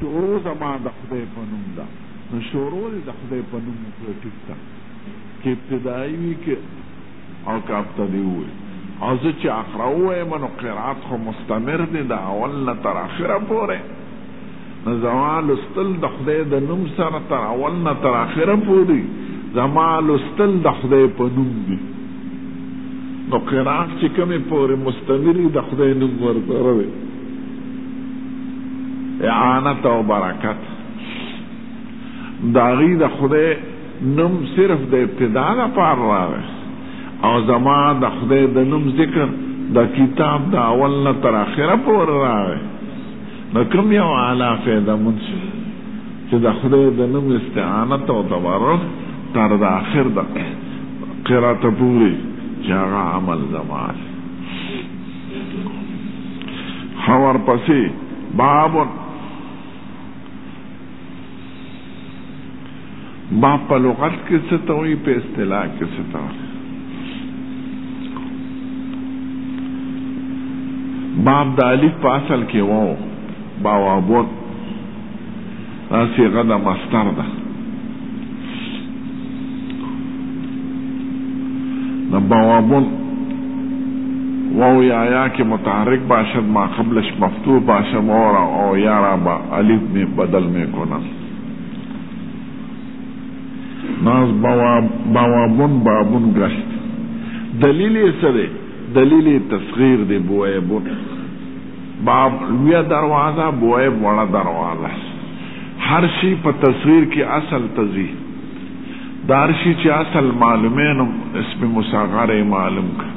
شروع زما د خدای په نوم ده نو شروع دې د خدای په نوم وکړه ټیک ده که ابتدایي وي که او که ابتدي ووي او زه چې اقرا ووایم نو قرات خو مستمر دی د اول نه تر اخره پورې نو زما لوستل د خدای د نوم سره تر اول نه تر اخره پورې زما لوستل د خدای په نوم دی نو قرات چې کومې پورې مستمري د خدای نوم ورسره دی اعانت او برکت داغي د خدای نوم صرف د ابتدا لپاره راغی او زما د خدای د نوم ذکر د کتاب د اول نه تر اخره پورې راغی نو کوم یو اعلی فایده مونږ چې د خدای د نوم استعانت او تبرک تر د اخر د قرات پورې چې هغه عمل زما دی خور پسې باب با په لغت کې څه ته وایي په اصطلاح کې څه ته وایي باب د الف په اصل کې وو باوابوت دا صيغه د مصدر ده. د بوابون واو یا یا کې متحرک باشد ما قبلش مفتوح باشد مورا او یا را با الف می بدل می کنن ناز بوابون بابون گشت دلیل یې څه دی دلیل یې تصغیر دی بوابون باب، لویه دروازه، بواب، وړه دروازه. هر شی په تصغیر کی اصل ته ځی. دار شی چی اصل معلومه نو اسم مصغر یې معلوم که.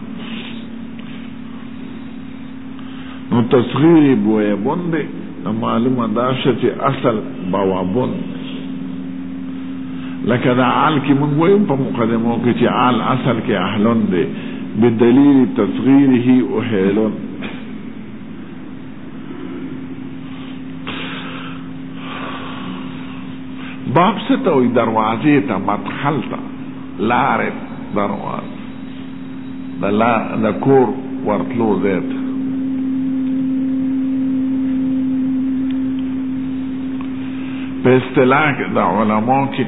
نو تصغیر یې بوابون دی. نو معلومه دا شوه چی اصل بوابون دی. لکه دا آل کی مونږ وایو په مقدمو کی چی آل اصل کی اهلون دی بدلیل تصغیره اهیلون. باب څه ته وایي دروازې ته مدخل ته لارې دروازه د لا د کور ورتلو ځای ته په اصطلاح کې د علماو کې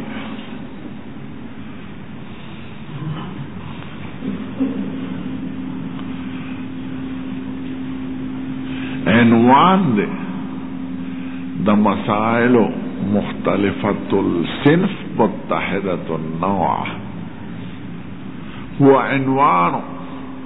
عنوان دے دا مسائل مختلفت السنف متحدة النوع هو عنوان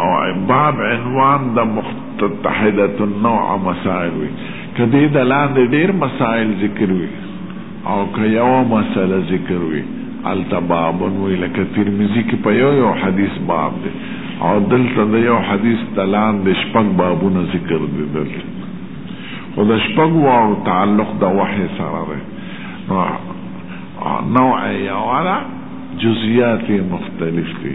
او باب عنوان د متحده النوع مسائل وي که دې د لاندې ډېر مسائل ذکر وي او که یوه مسله ذکر وي هلته بابن وي لکه ترمذي کې په یو یو حدیث باب دی او دلته د یو حدیث د لاندې شپږ بابونه ذکر دي دلته خو د شپږ واړو تعلق د وحی سره دی نوع یوه ده جزئیات یې مختلف دي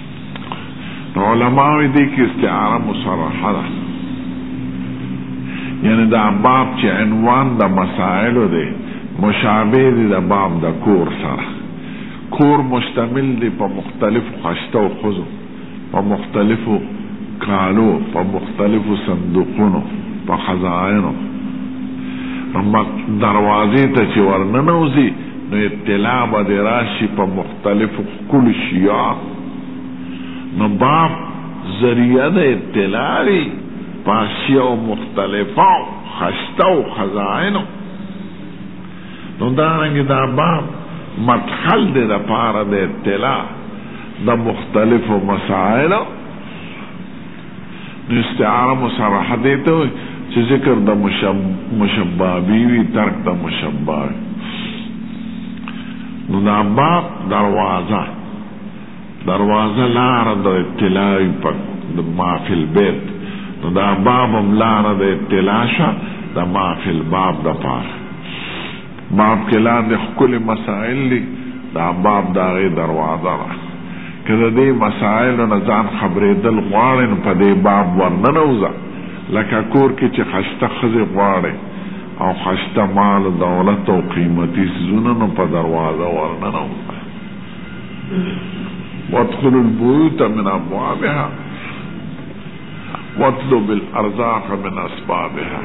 نو علماء وی دی کې استعاره مصرحه ده یعنی دا باب چې عنوان د مسائلو دی مشابه دی د باب د کور سره کور مشتمل دی په مختلفو خشته او خزو په مختلفو کالو په مختلفو صندوقونو په خزائنو دروازې ته چې ورننوځي نو اطلاع به د راشي په مختلفو کل شیعه نو باب ذریعه د اطلاع دی پاسیه او مختلفه او خسته او خزائنو نو دارنګ دا باب مدخل دی د پاره د اطلاع د مختلفو مسائلو نو استعاره مصرحه دې ته وایي چې ذکر د مشبه به وي ترک د مشبه وي نو دا باب دروازه دروازه لار د اطلاع په ما فی البیت نو دا باب هم لار د اطلاع شه د ما فی الباب د پاره باب کې لاندې ښکلي مسائل دي، دا باب د هغې دروازه ده. که د دې مسائلو نه ځان خبرېدل غواړې نو په دې باب ورننوځه، لکه کور کې چې ښایسته ښځې غواړې او ښایسته مال و دولت او قیمتي څیزونه نو په دروازه ورننوځه. وادخلوا البیوت من ابوابها واطلبوا الارزاق من اسبابها.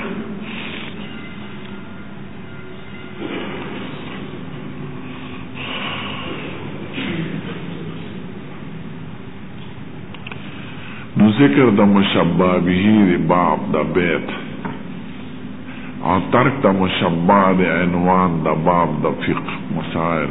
نو ذکر د مشبه به دی باب د بیت او ترک د مشبه د عنوان د باب د فقه مسائل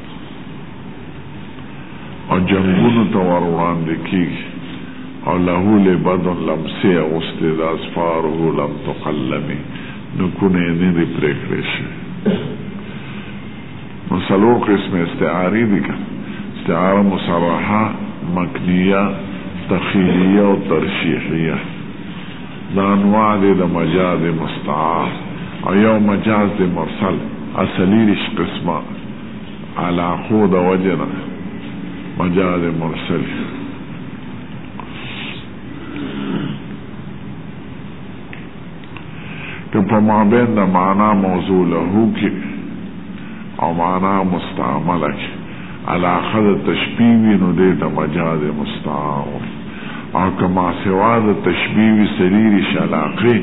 او جنګونو ته ور وړاندې کېږي او له لبد لمسې اغوستې ده، اظفاره لم تقلم، نوکونه یې نه دي پرې کړې شوي. نو څلور قسمه استعارې دي که استعاره مصرحه، مکنیه، تخیلیه او ترشیحیه. دا انواع دې د مجاز مستعار او یو مجاز دې مرسل ا څلیریشت قسمه علاقو د وجه نه مجاز مرسل که په مابین د معنا موضوع له کې او معنا مستعمله کې علاقه د تشبیه وي نو دې ته مجاز مستعار وايي او که ماسوا د تشبیه وي سري ریش علاقه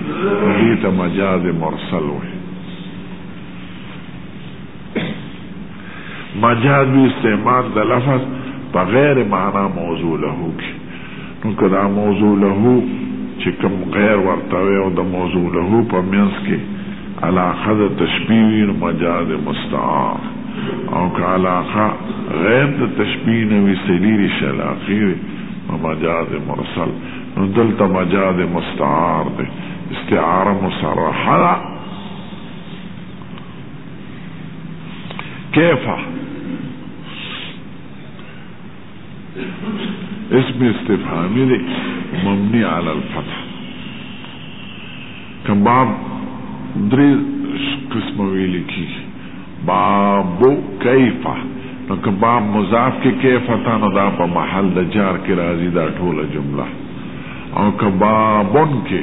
نو دې ته مجاز مرسل وايي. مجاز وي استعمال د لفظ په غیر معنی موضوع له کې. نو که دا موضوع له چې کوم غیر ورته وي او د موضوع له په منځ کې علاقه د تشبیه وي نو مجاز مستعار او که علاقه غیر د تشبیه نه وي څه لیرې شي علاقې وي نو مجاز مرسل نو دلته مجاز مستعار دی استعاره مصرحه ده کیفه اسم استفهامي دی مبني على الفتح که باب درې قسمه ویل کیږي باب کیف نو که باب مضاف کې کیف تا نو دا په محل د جار کې راځي دا ټوله جمله او که بابن کې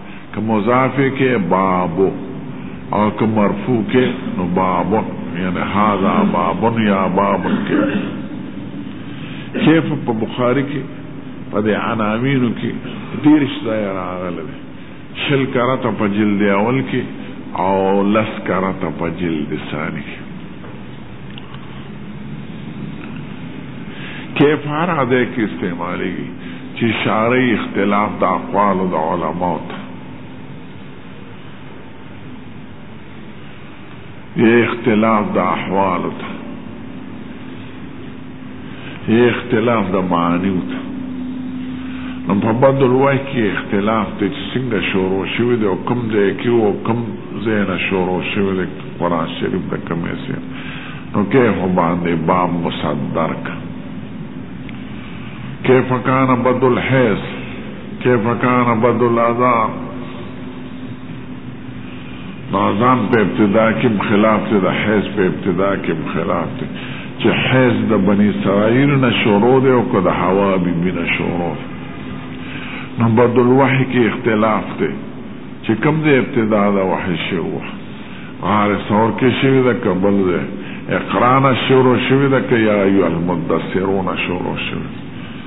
که مضاف کې باب او که مرفوع کې نو باب یعنی هذا باب یا باب کې کیف په بخاری کې په دې عناوینو کې ډیر شته راغله شل کرته په جلد اول کې او لس کرته په جلد ثانی کې کیف هر ځای کې استعمالیږي چې اشاره اختلاف د اقوال او د علماو ته یا اختلاف د احوال ته اختلاف د معانیو ده نو په بد الوای کې اختلاف دی چې څنګه شروع شوی دی او کوم ځای کې او کوم ځای نه شروع شوی دی قرآن شریف د کومې ځای نو کیف باندې باب مصدر که کیف کان بد الحیث کیف کان بد العذاب د اذان په ابتدا کې هم خلاف دی، د حیض په ابتدا کې هم خلاف دی چې حیض د بني اسرائیل نه شروع دی او که د حوا بي بي نه شروع دی. نو بد الوحي کې اختلاف دی چې کوم ځای ابتدا د وحي شوې وه، غار ثور کې شوې ده که بل ځای، اقرا نه شروع شوې ده که یا ایها المدثرو نه شروع شوې ده.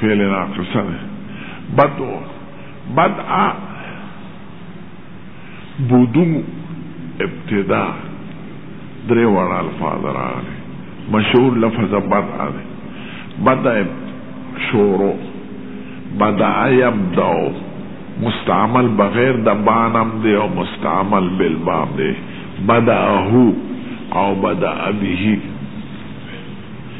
فعل ناقصه ده بد بد ا بدو ابتدا درې وړ الفاظ راغلي مشهور لفظ بد ا ده بد شورو بد ايم داو مستعمل بغیر د بانم دی او مستعمل بالبام دی بدأه او بدأ به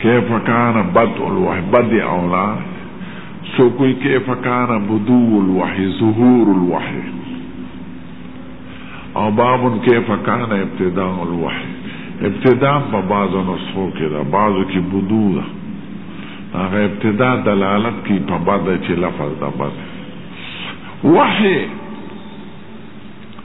کیف کان بدء الوحی بدء اولا سو کوئی کیف کان بدو الوحی ظهور الوحی او باب کیف کان ابتداء الوحی ابتداء په بعضو نسخو کې ده بعضو کې بدو ده هغه ابتداء دلالت کوي په بده چې لفظ ده بده وحی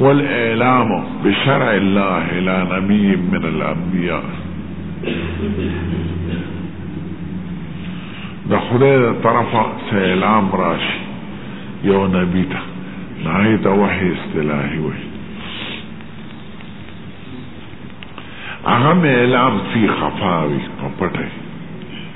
والاعلام بشرع الله الى نبي من الانبياء د خدای د طرفه څه اعلام راشي یو نبی ته نهایي ته وحي اصطلاحي وي هغه مې اعلام فی خفاوي په پټه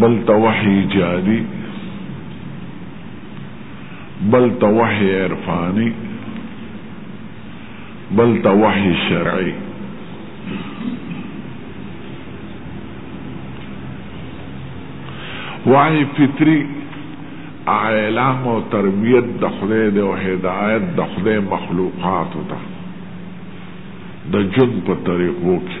بل ته وحی جادی بل ته وحی عرفانی بل ته وحی شرعی وحی فطری اعلام او تربیت د خدای د او هدایت د خدای مخلوقات ته د جن په طریقو کې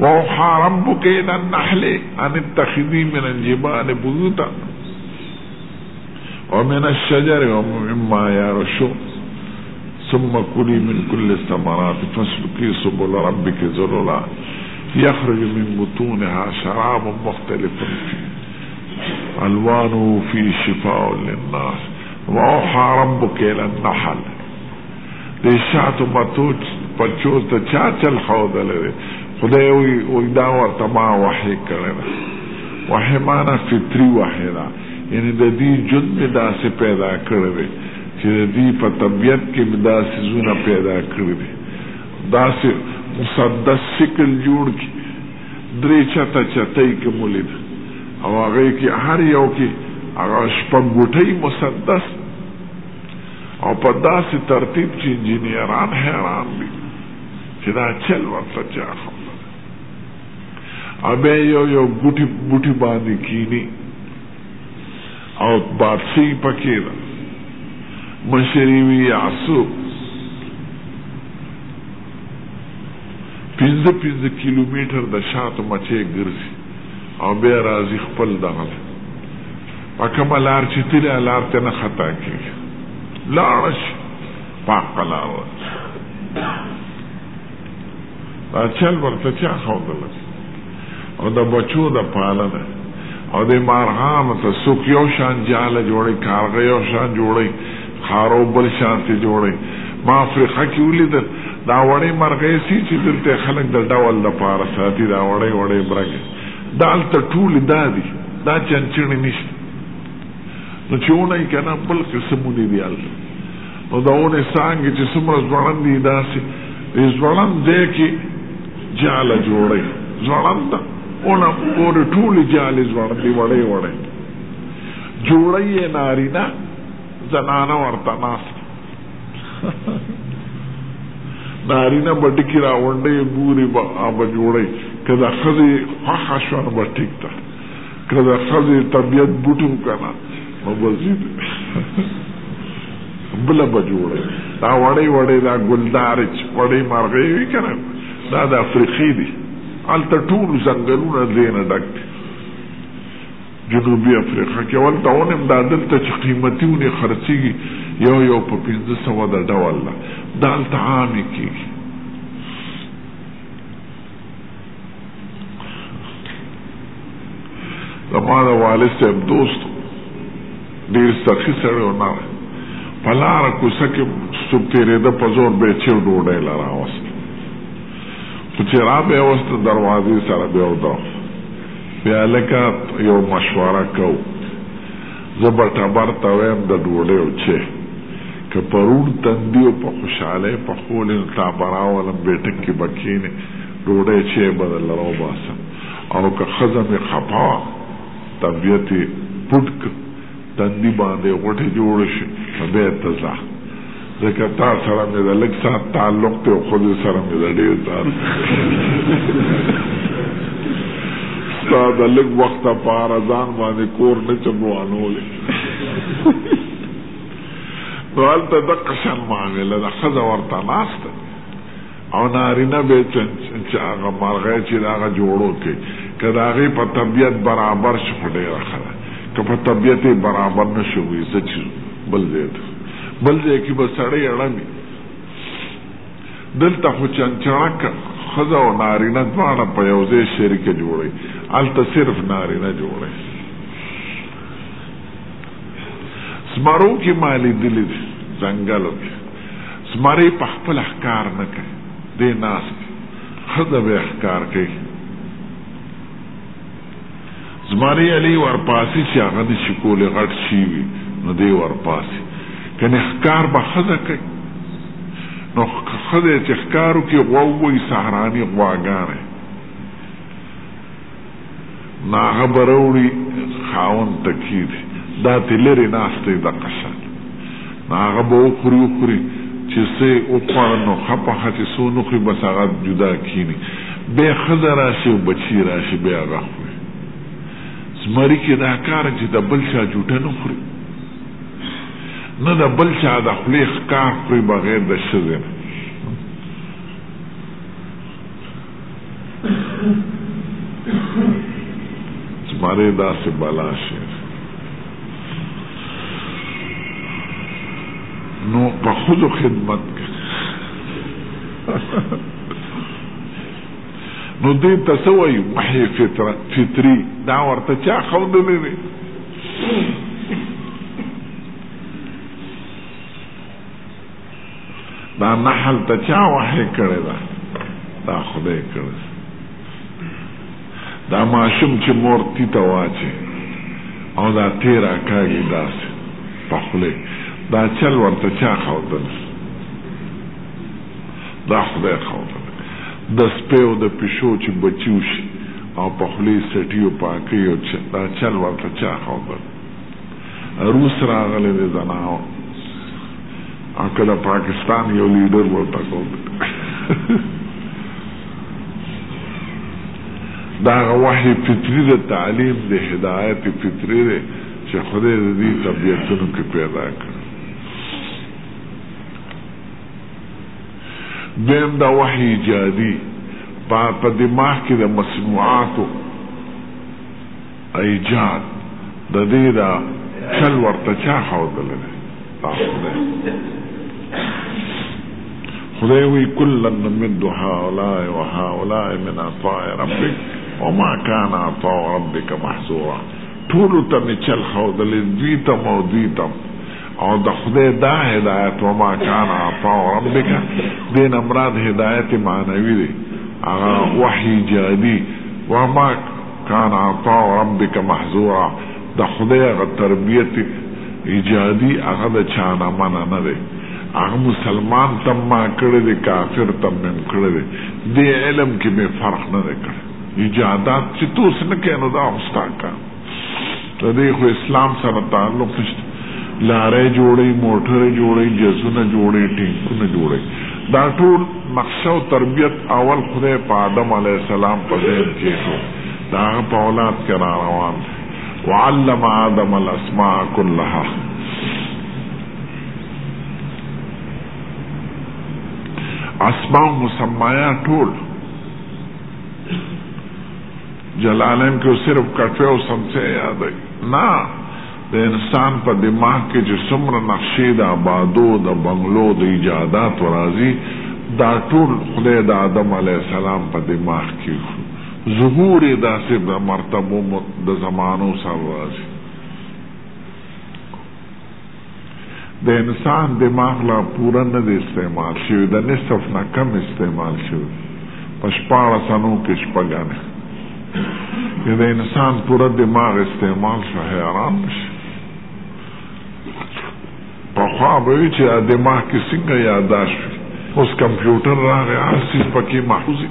وأوحى ربك إلى النحل أن اتخذي من الجبال بيوتا ومن الشجر ومما يرشون ثم كلي من كل الثمرات فاسلكي سبل ربك ذللا يخرج من بطونها شراب مختلف فيه ألوانه فيه شفاء للناس وأوحى ربك إلى النحل د شاتو پچو ته چا چل ښودلی دی؟ خدای وایي دا ورته ما وحې کړې ده. وحې مانا فطري وحې ده، یعنې د دوی ژوند مې داسې پیدا کړی دی چې د دوی په طبیعت کې مې دا څیزونه پیدا کړي دي. داسې مسدس شکل جوړ کړي، درې چته چته یې کوم ولید او هغې کې هر یو کې هغه شپږ ګوټی مسدس او په داسې ترتیب چې انجنیران حیران وي چې دا چل ورته چا خبره ده او بیا یو یو ګوټي بوټي باندې کینی او بادشي پکې ده مشري وي یاسو پنځه پنځه کیلومتر د شاتو مچې ګرځي او بیا راځي خپل دغه په کومه لار چې تلې هغه لار ته نه خطا کېږي، لاړه شي په حقه لار ورته. دا چل ورته چا ښودلی او د بچو د پالنه او د مارغانو ته څوک یو شان جاله جوړوي، کارغه یو شان جوړوي، خارو بل شان ترې جوړوي. ما افریقا کې ولیدل دا وړې مرغۍ سي چې دلته یې خلک د ډول دپاره ساتي، دا وړې وړې مرغۍ. دالته ټولې دا دي دا چنچڼې نشته نو چې ونه یې کنه بل قسم ونې دي هلته نو د ونې څانګې چې څومره ځوړند دي داسې د ځوړند ځای کې جاله جوړوي ځوړند ده ونه پورې ټولې جالې ځوړندې وړې وړې جوړوي یې نارینه زنانه ورته ناسته نارینه به ډکي راونډي ګوري به به جوړي که د ښځې خوښه شوه نو به ټیک ده که د ښځې طبیعت بوټو که نه نو به ځي بله به جوړي دا وړې وړې دا ګلدارې چې وړې مرغۍ وي که نه دا د افریقې دي هلته ټول ځنګلونه دې نه ډک دي جنوبي افریقا کې اول ته اونیم دا دلته چې قیمتي اونې خرڅیږي یو یو په پنځه سوه د ډول ده دا هلته عامې کیږي زما د والد صاحب دوست ډېر سخي سړی و نه په لاره کوڅه کې څوک تېرېده په زور به یې چیو ډوډۍ له راوسته خو چې را به یې وسته دروازې سره به یې ودرول بیا لکه یو مشوره کوو زه به ټبر ته وایم د ډوډیو چه که په روڼ تندي او په خوشحالۍ پخولې نو تا به راولم بیټک کې به کینې ډوډۍ چه به درله راوباسم او که ښځه مې خپه وه طبیعت یې پټ کړ تندي باندې غوټې جوړې شوې نو بيت ته ځه ځکه تا سره مې د لږ ساعت تعلق دی او ښځې سره مې د ډېر تعلق ستا د لږ وخت لپاره ځان باندې کور نه چم روانولی نو هلته دقه شان معامله ده ښځه ورته ناسته او نارینه به چې هغه مرغۍ چې د هغه جوړو کې که د هغې په طبیعت برابر شي خو ډېره ښه ده که په طبیعت یې برابر نه شي وي ځه چې بل ځای ته بل ځای کې به سړی اړمي دلته خو چنچڼک ښځه او نارینه دواړه په یو ځای شریکه جوړوي هلته صرف نارینه جوړوي زمرو کې ما لیدلي دي ځنګلو کې زمری په خپله ښکار نه کوي دی ناست دی ښځه به ښکار کوي زمری علی ورپاسی چې هغه نشي کولی غټ شي وي نو دی ورپاسی کنې ښکار به ښځه کوي نو ښځه چې ښکار وکړي غوا ووایي سهراني غواګانې ناغه به راوړي خاوند ته کېږدي، دا ترې لرې ناست دی دقه شان ناغه به وخوري وخوري چې څه یې وخوړل نو ښه په ښه چې څه ونه خوري بس هغه جدا کېني بیا ښځه راشي او بچي راشي بیا هغه خوري زمري کې دا کار چې د بل چا جوټه نه خوري نه د بل چا د خولې ښکار خوري بغیر د ښځې نه زماره داسې بلا شي نو په خودو خدمت نو دې ته څه وایي محی فطري دا ورته چا ښودلی دی دا نحل ته چا وحی کړی دا دا خدای کړی دا ماشوم چې مور تی ته واچي او دا تیرا کاږي داسې په خولې دا چل ورته چا ښودل دا خدای ښودل د سپی او د پیشو چې بچي وشي او په خولې سټي او پاکي او دا چل ورته چا ښودل روس راغلی دی زناو اکه د پاکستان یو لیډر ورته کوم دا وحی فطری د تعلیم د هدایت فطری دی چې خدای د دې طبیعتونو کې پیدا کړ دویم دا وحی ایجادي په دماغ کې د مسموعاتو ایجاد د دې دا چل ورته چا ښودلی دی؟ دا خدای. خدای وایي کلا نمد هؤلاء وهؤلاء من عطاء ربک وما کان عطاء ربک محظورا ټولو ته مې چل ښودلی دوی ته م او دوی ته م او د خدای دا هدایت وما کان عطاء ربک دې نه مراد هدایت معنوي دی هغه وحي جادي وما کان عطاء ربک محظورا د خدای هغه تربیت ایجادي هغه د چا نه منع نه دی هغه مسلمان ته هم ما کړی دی کافر ته مې هم کړی دی دې علم کې مې فرق نه دی کړی ایجادات چې ته اوس نه کوې نو دا خو ستا کار ته دی خو اسلام سره تعلق نشته لاری جوړی موټری جوړی جزونه جوړی ټینکونه جوړی دا ټول نقشه او تربیت اول خدای په آدم علیه السلام په ذهن کیښود د هغه په اولاد کې را روان دی وعلم آدم الاسماء كلها اسماء مسمایا ټول جلالين کې صرف کټوې او سمڅې يادوي نه د انسان په دماغ کې چې څومره نقشې د ابادو د بنګلو د ايجاداتو راځي دا ټول خدای د آدم عليه السلام په دماغ کې خو ظهور یې داسې د مرتبو د زمانو سره راځي د انسان دماغ لا پوره نه دی استعمال شوی، د نصف نه کم استعمال شوی، په شپاړس انو کې شپږ انې. که د انسان پوره دماغ استعمال شو حیران به شي. پخوا به وي چې دا دماغ کې څنګه یادداشت وي، اوس کمپیوټر راغی هر څیز پکې محفوظ وي.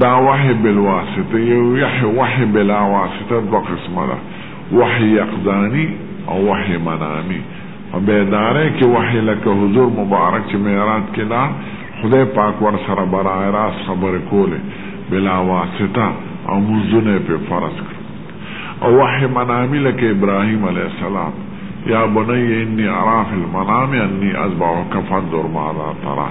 دا وحی بالواسطه یو یحی وحی بلا واسطه دوه قسمه ده وحی یقظانی او وحی منامی په بیدارۍ کې وحی لکه حضور مبارک چې معراج کې لاړ خدای پاک ورسره براه راست خبرې کولې بلا واسطه او مونځونه یې پرې فرض کړل او وحی منامی لکه ابراهیم علیه السلام یا بنی انی ارا فی المنام انی اذبحک فانظر ماذا تری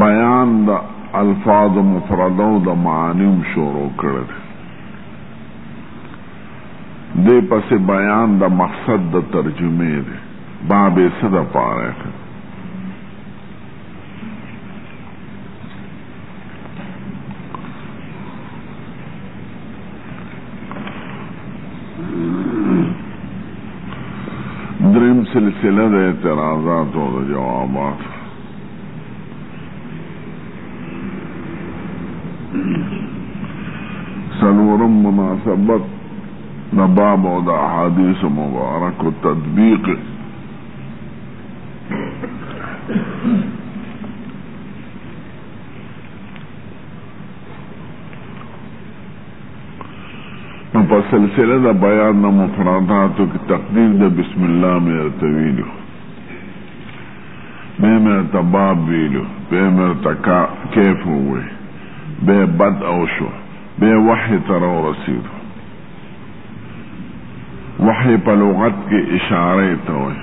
بیان د الفاظ مفرده او د معانیو شروع کړی دی دې پسې بیان د مقصد د ترجمې دی باب یې څه دپاره دریم سلسله د اعتراضات او د جوابات سلورم مناسبت د باب او د احادیث مبارک او تطبیق نو په سلسله د بیان د مفرداتو کې تقدیر د بسم الله مې ورته ویلو بیا مې ورته باب ویلو بیا مې ورته کیف ووی بیا بد او شو بیا وحی ته راورسېدو وحی په لغت کې اشاره ته وایي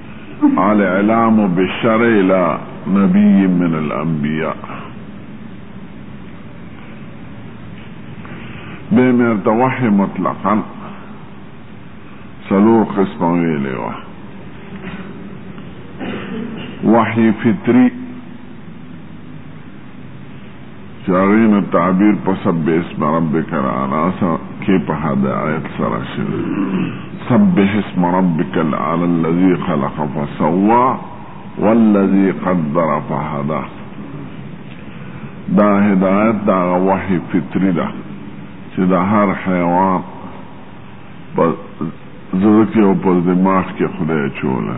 على إعلامه بالشر إلى نبي من الأنبياء بين التوحي مطلقا سلور قسمه وحي فطري چې هغې نه تعبیر په سبح اسم ربک الاعلی کې په هدا آیت سره شوی سبح اسم ربک الاعلی الذي خلق فسوا والذي قدر فهدا دا هدایت دا وحی فطری ده چې د هر حیوان په زړه کې او په دماغ کې خدای چوله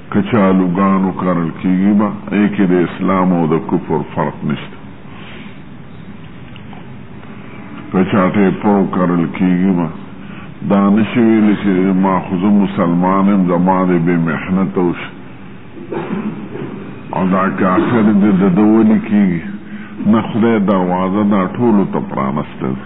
که چه الوګان وکرل کیږی به ئې کې د اسلام او د کفر فرق نشته که چا ټیپر وکرل کیږی به دا نشی ویلی چه ما خو زه مسلمان یم زما دی بی محنت او شی او دا کافر دی د ده ولی کیږی نه خدای دروازه دا ټولو ته پرانسته ده.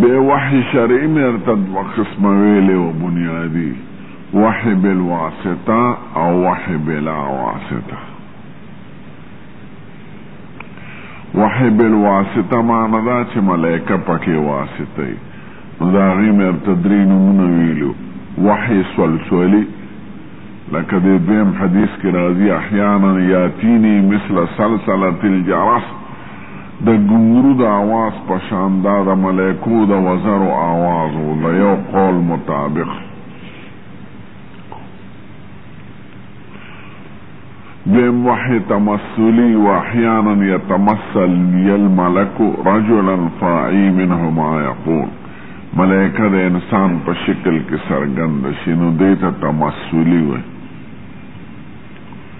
بیا وحی شرعی مې درته دوه قسمه ویلی و بنیادی وحی بالواسطه او وحی بلا واسطه وحی بالواسطه معنی دا چې ملائکه پکې واسطه وي نو د هغې مې درته درې نومونه ویلو وحی سلسلي لکه د دویم حدیث کې راځي احیانا یاتیني مثل سلسله الجرس د ګنګرو د اواز په شان دا د ملایکو د وزرو اواز وو، د یو قول مطابق. دویم وحی تمثلی و احیانا یتمثل لی الملک رجلا فاعی منه ما یقول، ملایکه د انسان په شکل کې څرګند شي نو دې ته تمثلی وایي.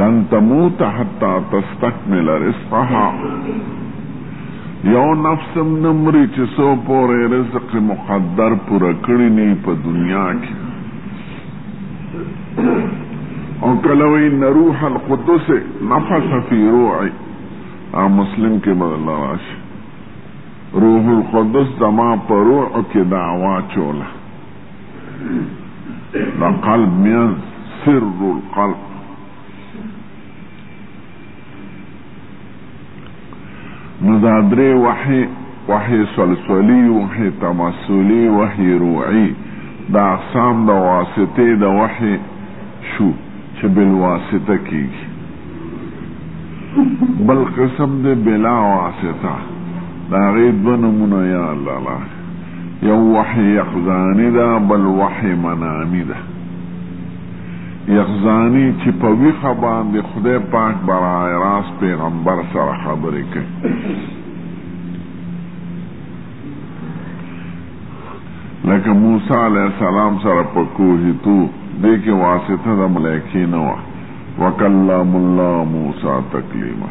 لن تموت حتی تستکمل رزقها یو نفس هم نه مري چې څو پورې رزق مقدر پوره کړی نه په دنیا کې او کله وی ان روح القدس نفس فی روعی او مسلم کې بدل راشي روح القدس زما په روح کې دعوا چوله د قلب مینځ سر القلب نو دا درې وحي وحي سلسلي وحي تمثلي وحي روعي دا اقسام د واسطې د وحي شو چې بالواسطه کیږي بل قسم دی بلا واسطه دا غي دو نمونه یا الله یو وحی یقظانی ده بل وحی منامی ده یقظانی چی په ویخه باندې خدای پاک برای راست پیغمبر سره خبرې کوي لکه موسی علیه السلام سره په کوه تو دې کې واسطه د ملایکی نه و وکلم الله موسی تکلیما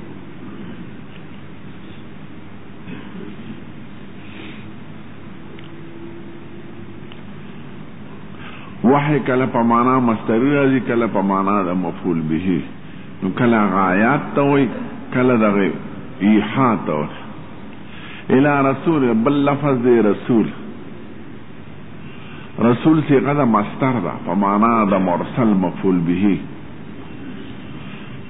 وحی کله په معنا مستری راځي کله په معنا د مفعول به نو کله غایات ته وای کله دغه ایحا ته وای الى رسول بل لفظ دی رسول رسول سی قد مستر ده په معنا د مرسل مفعول به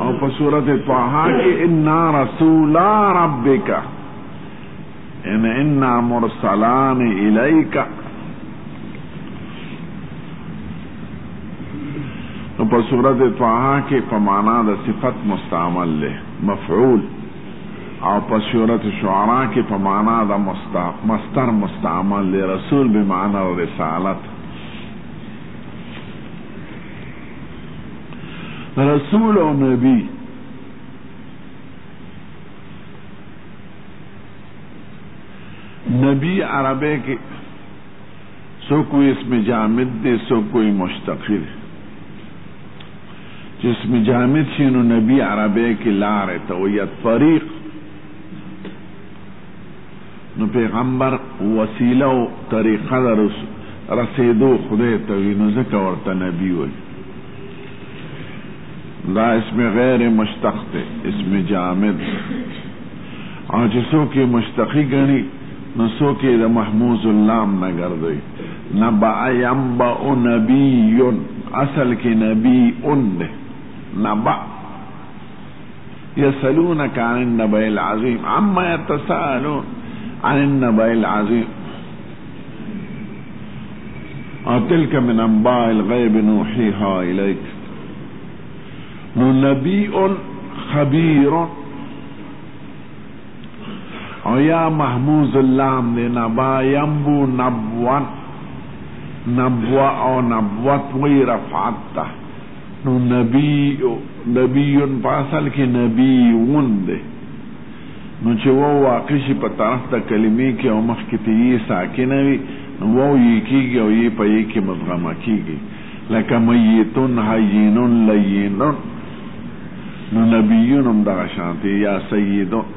او په سورت طه کې ان رسول ربک ان ان مرسلان الیک نو په سورت طه کې په معنا د صفت مستعمل له مفعول او په سورت شعراء کې په معنا د مستر مستعمل له رسول به معنا رسالت رسول او نبی نبی عربه کې سو کوئی اسم جامد دی سو کوئی مشتقی دی چې اسم جامد شي نو نبی عربه کې لارې ته وي طریق نو پيغمبر وسيله او طريقه ده رسيدو خدای ته وي نو ځکه ورته نبي وايي دا اسم غير مشتق ده اسم جامد او چې څوک یې مشتقي ګڼي نو څوک یې د محموز اللام نه ګرځوي نبع ینبع نبی اصل کې نبی اون دی نبع يسألونك عن النبأ العظيم عما يتساءلون عن النبأ العظيم وتلك من أنباء الغيب نوحيها إليك نبي خبير ويا محموز اللام لنبا ينبو نبوا نبوا أو نبوة ويرفعته نو نبی نبیون په اصل کې نبی ون دی نو چې واو واقع شي په طرف د کلمې کې او مخکې ته یې ساکنه وي نو واو یې کېږي او یې په یې کې مدغمه کېږي لکه میتون حیینون لینون نو نبیون هم دغه شانتې یا سیدون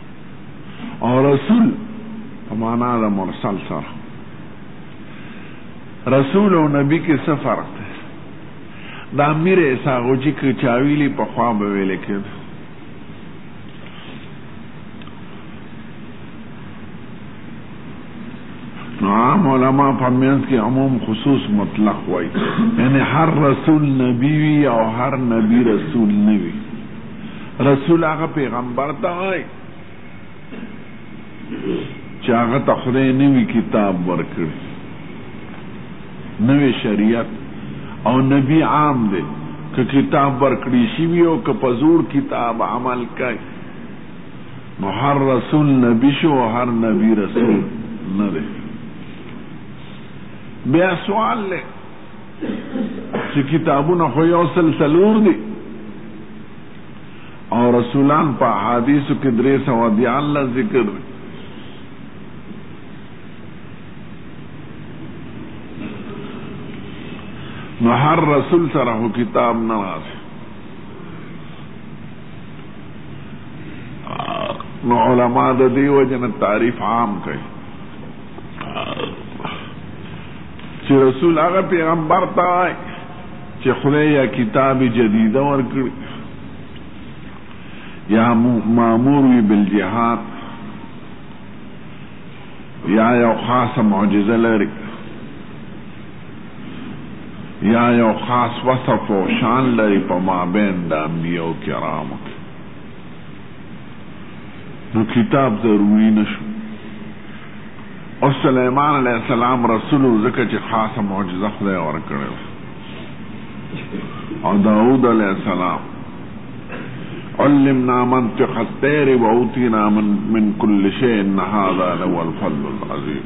او رسول په معنا د مرسل سره رسول او نبی کې څه فرق دی دا میر اساغو چې که چاویلی په خوا به ویل کېد نو عام علما په منځ کې عموم خصوص مطلق وایي یعنی هر رسول نبی وي او هر نبی رسول نه وي رسول هغه پیغمبر ته وایي چې هغه ته خدای نوی کتاب ورکړي نوی شریعت او نبی عام دی که کتاب ورکړي شوي او که په زوړ کتاب عمل کوي نو هر رسول نبی شو او هر نبی رسول نه دی بیا سوال دی چې کتابونه خو یو سل څلور دي او رسولان په حدیثو کې درې سوه دیارلس ذکر دی نو هر رسول سره خو کتاب نه راځي نو علما د دې وجه نه تعریف عام کوي چې رسول هغه پیغمبر ته چې خدای یا کتاب جدیده ورکړي یا مامور وي بالجهاد یا یو خاصه معجزه لري یا یو خاص وصف او شان لري په مابین د انبیو کرامو نو کتاب ضروري نشو او سليمان عليه السلام رسول ځکه چې خاصه معجزه خدای ورکړې او داود عليه السلام علمنا منطق الطير واوتينا من من كل شيء ان هذا لهو الفضل العظيم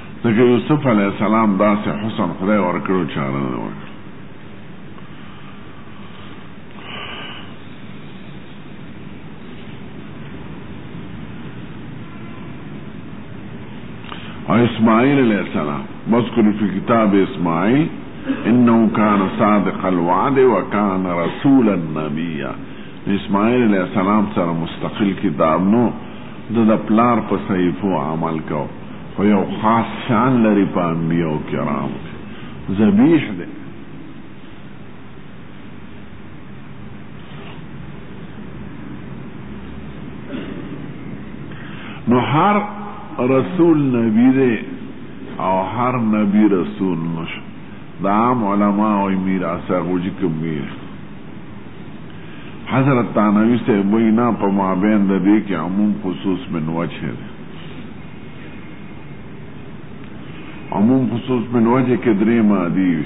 ځکه یوسف علیه السلام داسې حسن خدای ورکړو چاره نه ورکړو او اسماعیل علیہ السلام مذکر فی کتاب اسماعیل انه کان صادق الوعد وکان رسول النبی اسماعیل علیہ السلام سره مستقل کتاب نو د پلار په صحیفو عمل کو خو یو خاص شان لري په انبیاو کرامو کې ذبیح دی نو هر رسول نبی دی او هر نبی رسول نشو دا عام علماء او میراث هغه چې کوم حضرت تانوی سے وینا په مابین د دې کې عموم خصوص من وجه دی عموم خصوص من وجه کې درې مادي وي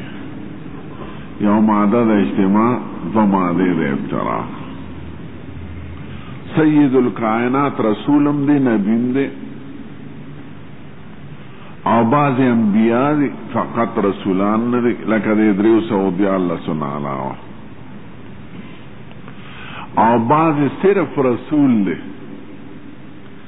یو ماده د اجتماع دو ماده د افتراق سید الکائنات رسولم دی نبیم دی او بعض انبیاء دی فقط رسولان نه دی لکه د دریو سو بیا الله سنا علاوه او بعض صرف رسول دی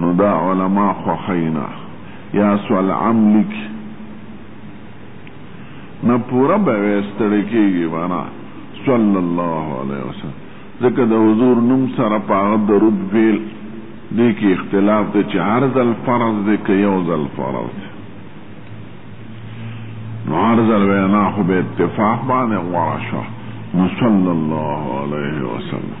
نو دا علماء خوښوي نه یا سوال عام لیک نه پوره به وې ستړی کېږي به نه صلی الله علیه وسلم ځکه د حضور نوم سره په هغه درود ویل دې کې اختلاف دی چې هر ځل فرض دی که یو ځل فرض دی نو هر ځل وینا خو به اتفاق باندې غوره شوه نو صلی الله علیه وسلم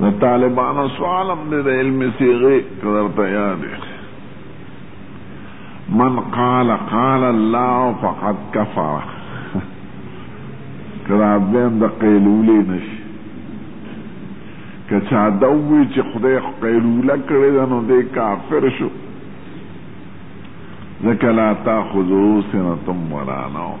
د طالبانو سوال هم دی د علمي صیغې که درته یاد وي من قال قال الله فقد کفر که دا دویم د قیلولې نه شي که چا دا ووي چې خدای قیلوله کړې ده نو دی کافر شو ځکه لا تاخذو سنتم ولا نوم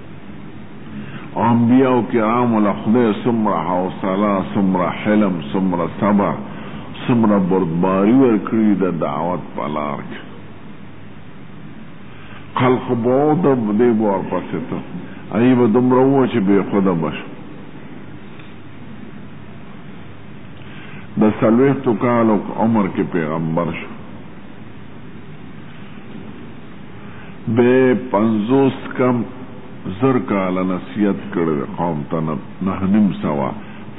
انبیاو کرامو له خدای څومره حوصله، څومره حلم، څومره صبر، څومره بردباري ورکړي د دعوت په لار کې. خلق به وو د دی به ورپسې تلل. هغوی به دومره وو چې بې خوده به شو. د څلوېښتو کالو عمر کې پیغمبر شو. به پنځوس کم زر کاله نصیحت کړی وی قوم ته نهه نیم سوه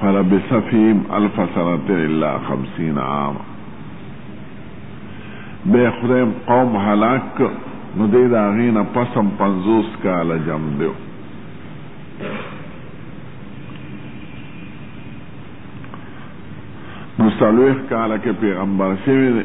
فلبث فیهم الف سنة الا خمسین عاما به خدای قوم هلاک که نو دی د هغې نه پس هم پنځوس کاله جم دی نو څلوېښت کاله کې پیغمبر شوی دی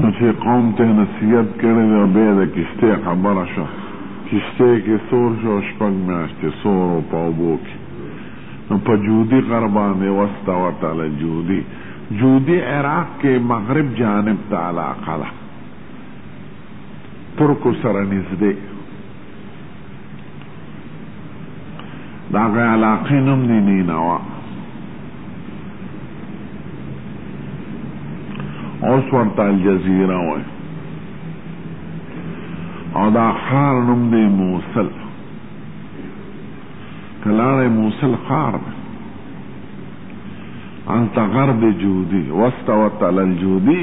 نو چې قوم ته نصیحت کړی دی او بیا د کښتۍ خبره شوه کښتۍ کې سور شو شپږ میاشتې سور و په اوبو کې نو په جودي غر باندې وسته وتله جودي جودي عراق کې مغرب جانب ته علاقه ده ترکو سره نږدې د هغه علاقې نوم دی نینوا اوس ورته الجزیره وای او دا ښار نوم دی موصل ته لاړی موصل ښار دی هلته غر دی جودي واستوت علی الجودي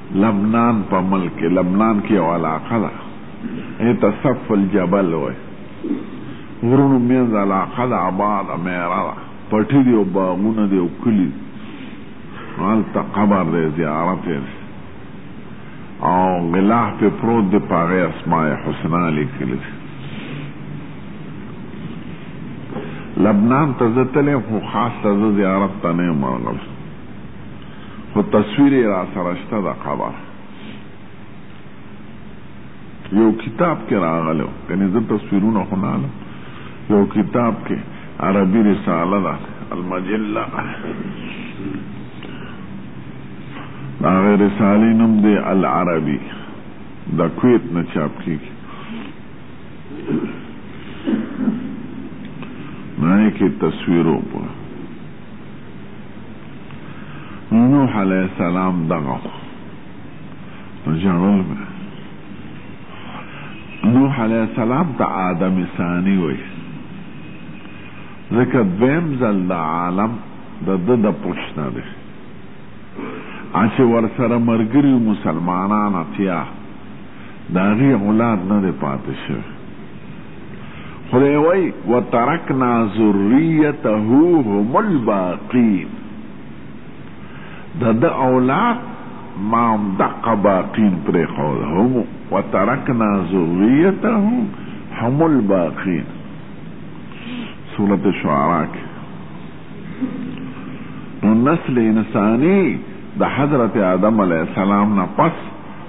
لبنان په ملک کې لبنان کې یو علاقه ده هغې ته صف الجبل وایي غرونو مینځ علاقه ده آباده میره ده پټي دي او باغونه دي او کلي دي هلته قبر دی زیارت دی او غلاح په پروت دی په هغې اسماء حسنا لیکلي دي لبنان ته زه تللی خو خاص ته زه زیارت ته نه یم ورغلی خو تصویر یې راسره شته د قبر یو کتاب کې راغلی و، ګنې زه تصویرونه خو نه اخلم، یو کتاب کې عربي رساله ده المجله د هغې رسالې نوم دی العربي د کویت نه چاپ کېږي نو هغې کې تصویرو په نو نوح علیه السلام دغه و نو ژړل مې نوح علیه السلام ته آدم ثاني وایي ځکه دویم ځل د عالم د ده د پوچ نه دی چې ورسره ملګري مسلمانان اتیا د هغوی اولاد نه دی پاتې شوی. خدای وايي، وترکنا ذریته هم الباقین، د ده اولاد ما هم دقه باقین پرېښودل، هم وترکنا ذریته هم الباقین، سورة شعراء کې. نو نسل انساني د حضرت آدم علیه السلام نه پس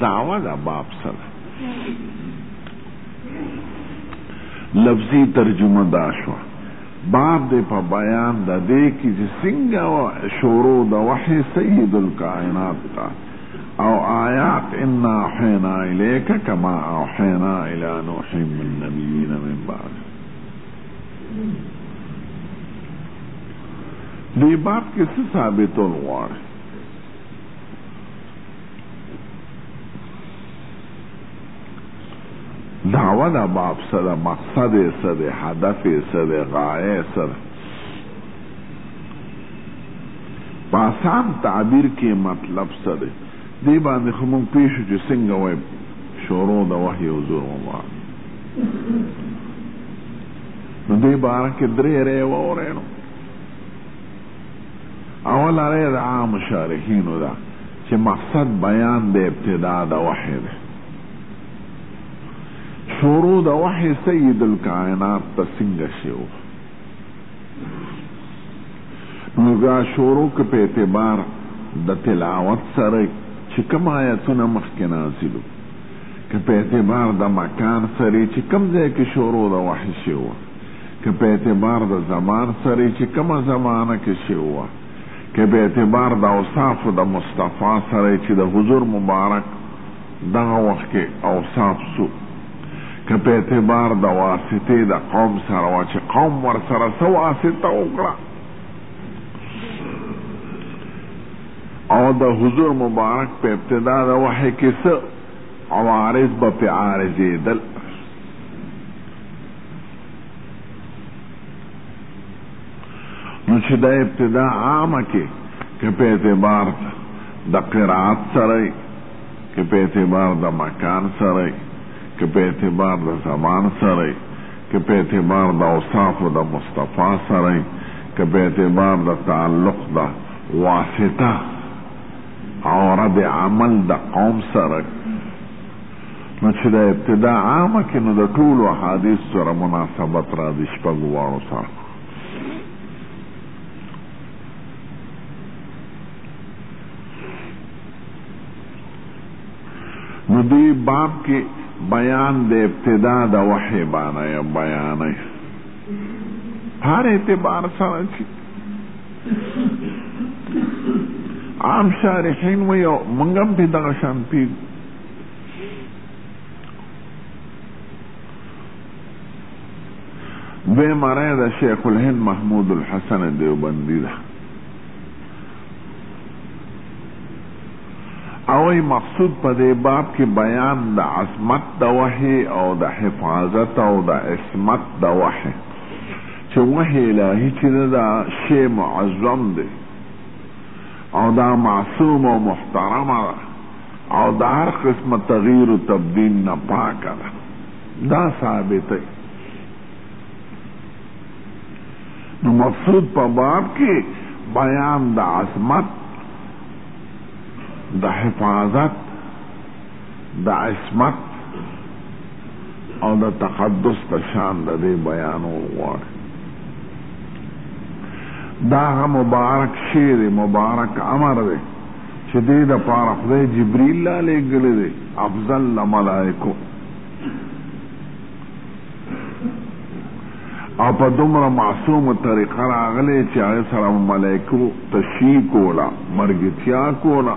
دعوه دا باب څه ده؟ لفظي ترجمه دا شوه، باب دی په بیان د دې کې چې څنګه شروع د وحی سید الکائنات ته او آیات انا اوحینا الیک کما اوحینا الی نوح من نبیین من بعد دې باب کې څه ثابتول غواړي دعوه دا باب څه ده مقصد یې څه دی هدف یې څه دی غایه یې څه ده په اسان تعبیر کې مطلب څه دی دې باندې خو موږ پوه شو چې څنګه وایي شروع د وحي حضور مبارک نو دې باره کې درې رې واورېنو اول اره د عام شارحینو ده چې مقصد بیان د ابتدا د وحی ده شروع د وحی سید الکائنات ته څنګه شوه نو دا شروع که په اعتبار د تلاوت سره چې کوم آیتونه مخکې نازلو که په اعتبار د مکان سره چې کوم ځای کې شروع د وحی شوه که په اعتبار د زمان سره یې چې کومه زمانه کښې وه، که په اعتبار د اوصافو د مصطفی سره یې چې د حضور مبارک دغه وخت کښې اوصاف څو، که په اعتبار د واسطې د قوم سره وه چې قوم ورسره څه واسطه وکړه او د حضور مبارک په ابتدا د وحې کښې څه عوارض به پرې عارضېدل. نو چې دا ابتدا عامه کې که په اعتبار د قرائت سره که په اعتبار د مکان سره که په اعتبار د زمان سره که په اعتبار د اوصاف د مصطفی سره که په اعتبار د تعلق د واسطه او رد عمل د قوم سره نو چې دا ابتدا عامه کې نو د ټولو احادیث سره مناسبت راځي شپږ واړو سره نو دی باب کې بیان د ابتدا د وحی باندې یا بیان هر اعتبار سره چې عام شارحین و یو منګم په دغه شان پیږي دوی معنی د شیخ الهند محمود الحسن دیوبندی ده او مقصود په دې باب کې بیان د عظمت د وحی او د حفاظت او د عصمت د وحی چې وحی الهی چې دا شی معظم دی او دا معصوم او محترمه ده او د هر قسم تغیر و تبدیل نه پاکه ده دا ثابته نو مقصود په باب کې بیان د عظمت د حفاظت د عصمت او د تقدس د شان د دې بیان وغواړ دا مبارک شیر مبارک امر دی چې دې د پاره خدای جبريل لا لېږلی دی افضل له ملائکو او په دومره معصومه طریقه راغلی چې هغه سره ملائکو تشریح کوله مرګتیا کوله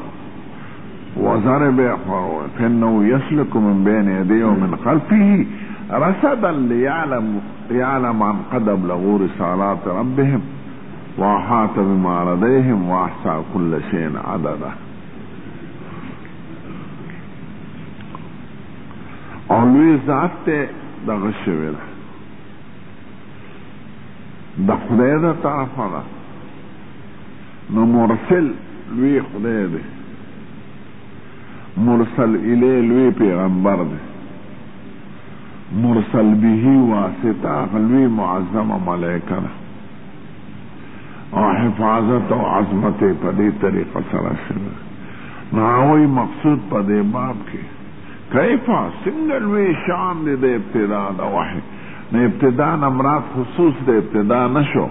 وزر به خورو فنو يسلك من بين يديه ومن خلفه رصدا ليعلم يعلم عن قد ابلغوا رسالات ربهم واحاط بما لديهم واحصا كل شيء عددا او لوی ذات ته دغه شوی ده د خدای د طرفه ده نو مرسل لوی خدای دی مرسل الی لوی پیغمبر دی مرسل به واسطه لوی معظمه ملائکه ده او حفاظت او عظمت یې په دې طریقه سره شوی نو هغوی مقصود په دې باب کې کیفا څنګه لوی شان دی د ابتدا د وحي نو ابتدا نه مراد خصوص د ابتدا نه شو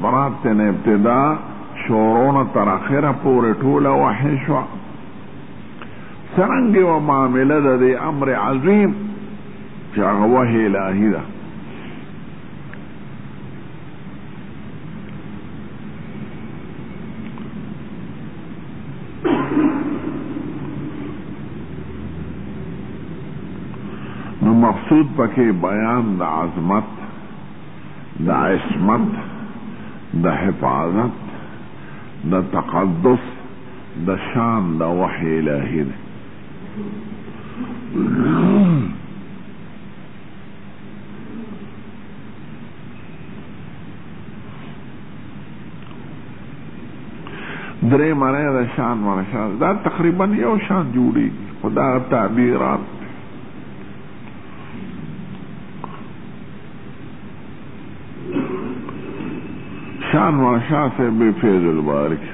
مراد ترې نه ابتدا شروع نه تر اخره پورې ټوله وحي شوه څرنګه یوه معامله ده د امر عظیم چې هغه وحي الهي ده نو مقصود پکې بیان د عظمت د عصمت د حفاظت د تقدس د شان د وحی الهی دی درې مړی د شان مړی شان دا تقریبا یو شان جوړېږي خو دا تعبیرات شان مړی شاه صاحب فیض البارک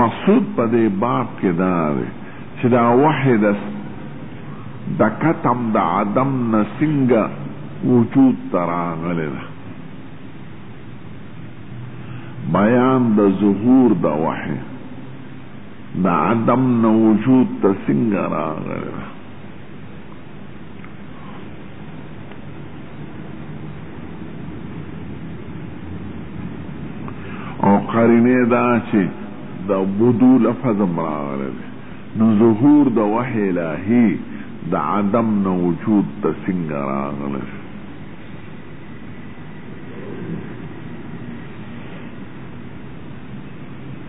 مقصود په دې باب کې دا دی چې دا وحدث د کتم د عدم نه څنګه وجود ته راغلې ده بیان د ظهور د وحی د عدم نه وجود ته څنګه راغلې ده او قرینه دا چې د بدو لفظ مراغله دی نو ظهور د وحی الهی د عدم نه وجود د څنګه راغله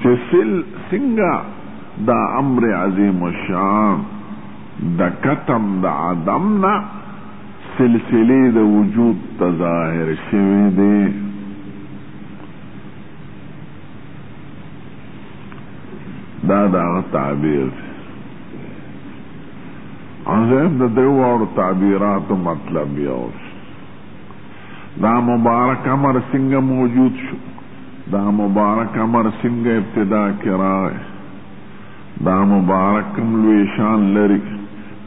چې سل څنګه دا امر عظیم الشان د کتم د عدم نه سلسلې د وجود ته ظاهر شوی دی دا د هغه تعبیر دی عظیم د دواړو تعبیراتو مطلب یو دا مبارک امر څنګه موجود شو دا مبارک امر سنګه ابتدا کې راغی دا مبارک هم لوی شان لري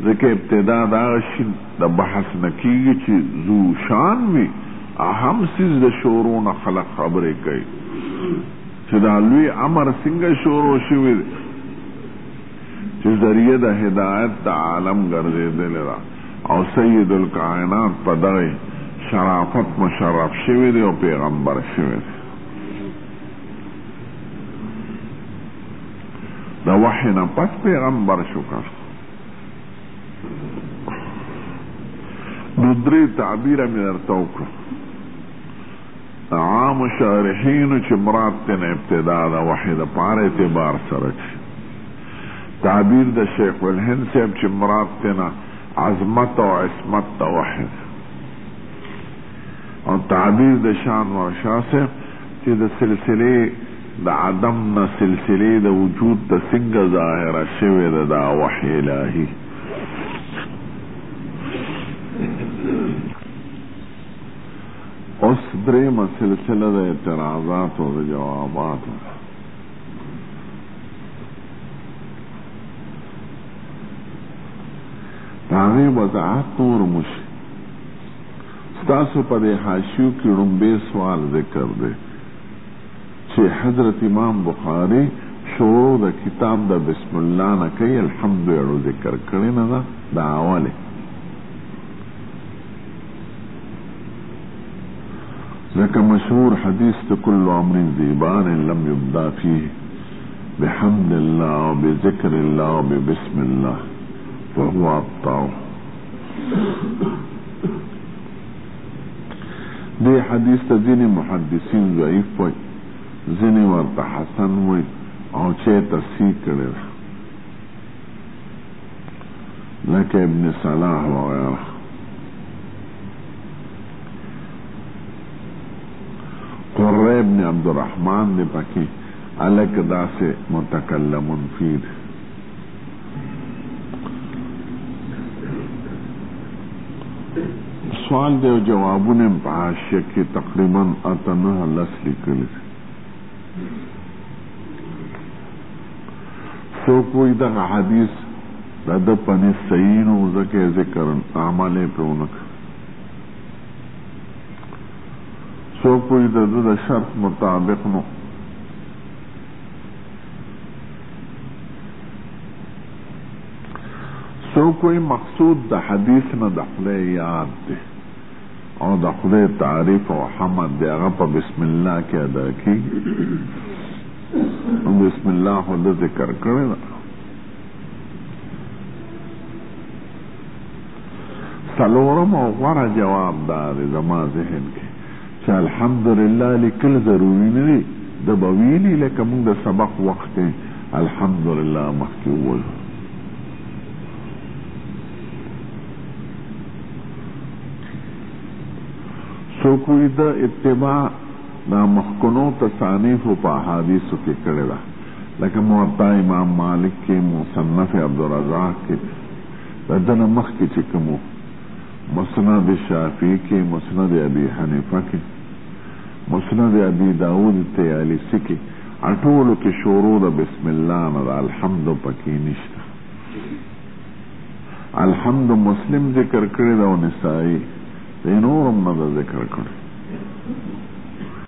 ځکه ابتدا د هغه شي د بحث نه کېږي چې ذو شان وي اهم څیز د شروع نه خلک خبرې کوي چې دا لوی امر سنګه شروع شوی چې ذریعه د هدایت د عالم ګرځېدلې ده او سيد الکائنات په دغه شرافت مشرف شوی دی او پيغمبر شوی دی. د وحی نه پس پيغمبر شو که نو درې تعبيره مې درته وکړو عام شارحینو چې مراد تنه ابتدا ده وحی د پاره اعتبار سره چې تعبیر د شیخ الهند صاحب چې مراد تینا عظمت او عصمت ته وحی ده او تعبیر د شان ورشا صاحب چې د سلسله د عدم نه سلسله د وجود د څنګه ظاهره شوې ده دا وحی الهی اوس درېمه سلسله د اعتراضاتو د جواباتو د هغې وضاحت نور هم وشي ستاسو په دې حاشیو کې ړومبی سوال ذکر دی چې حضرت امام بخاري شروع د کتاب د بسم الله نه کوي الحمد یې ذکر کړې نه ده دا اولې لکه مشهور حدیث ته کل امر ذی بال لم یبدا فیه بحمد الله او بذکر الله او بسم الله فهو ابطاه دې حدیث ته ځینې محدثین ضعیف وایي ځینې ورته حسن وایي او چا یې تصحیح کړې ده لکه ابن صلاح وغیره قره ابن عبدالرحمن دی پکې الک داسې متکلمون فی دی سوال دی او جوابونه هم په حاشیه کې تقریبا اته نه لس لیکلي څوک وایي دغه حدیث د ده په نس صحیح نه و ځکه یې ذکر عمل یې پرې ونه کړ. څوک وایي د ده د شرط مطابق نه څوک وایي مقصود د حدیث نه د خدای یاد دی او د خدای تعریف او حمد دی هغه په بسم الله کې ادا کېږي بسم الله خو د ذکر کړی ده څلورم او غوره جواب دا دی زما ذهن کې چې الحمدلله لیکل ضروري نه دي د به ویلي لکه موږ د سبق وخت دی الحمدلله مخکې ووایو څوک وایي د اتباع دا مخکنو تصانیفو په احادیثو کې کړې ده لکه موطا امام مالک کې مصنف عبدالرزاق کې د ده نه مخکې چې کوم و مسند شافعي کې مسند ابي حنیفه کې مسند ابي داود طیالسي کې اټولو کې شروع د بسم الله نه د الحمد پکې نشته الحمد مسلم ذکر کړی ده او نسائی دی نورم نه ده ذکر کړی.